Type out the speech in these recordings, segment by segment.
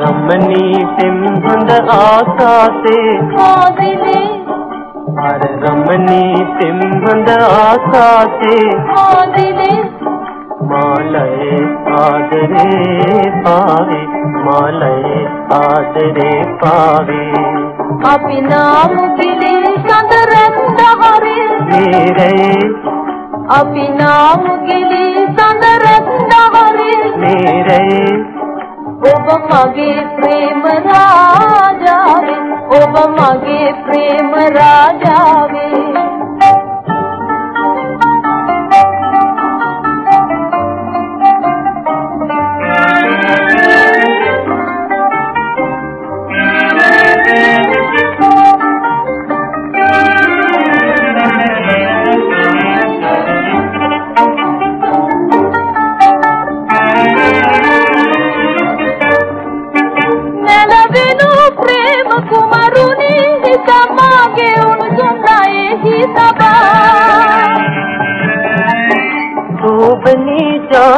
రమ్మని తెంగుండ ఆకాశే కాదిలే అర రమ్మని తెంగుండ ఆకాశే కాదిలే మాలయే ఆదరే పావే మాలయే ఆదరే పావే ಅಪಿನಾಮುಗಿಲೆ ಸಂದರಂದ ಹರಿ ಅಪಿನಾಮುಗಿಲೆ ಸಂದರಂದ ಹರಿ ಒಬ್ಬ ಮಗೆ ಪ್ರೇಮ ರಾಜ ಒಬ್ಬ ಮಗೆ ಪ್ರೇಮ ರಾಜ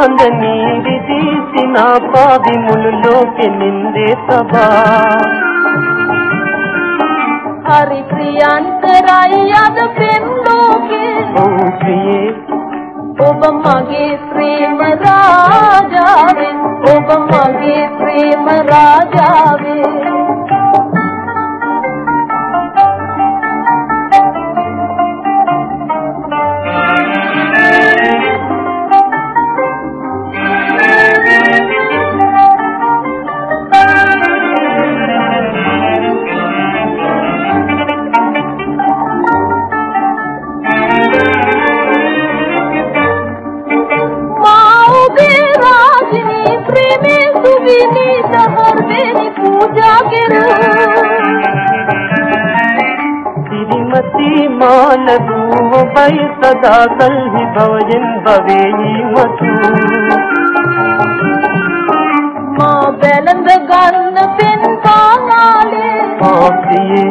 చాందని విదీసిన పావి మునులోకి నిందే సభా హరి ప్రియాంతరాయ్యద పెన్లోకి ఓ ప్రియే ඔබ මගේ मती मान तू भई सदा कल भवजिन भवे ही मतू माँ बैलन पिन काले पापिए।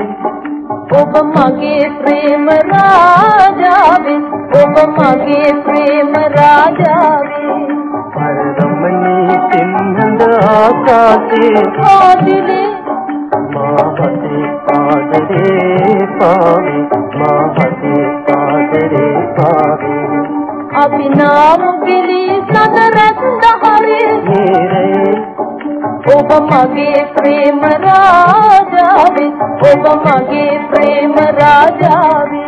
ओब मागे प्रेम राजा वे ओब मागे प्रेम राजा वे। पर रमनी पादरे पावे माँ हसी कादरे पावे मगे प्रेम राजा ओब मगे प्रेम राजावे।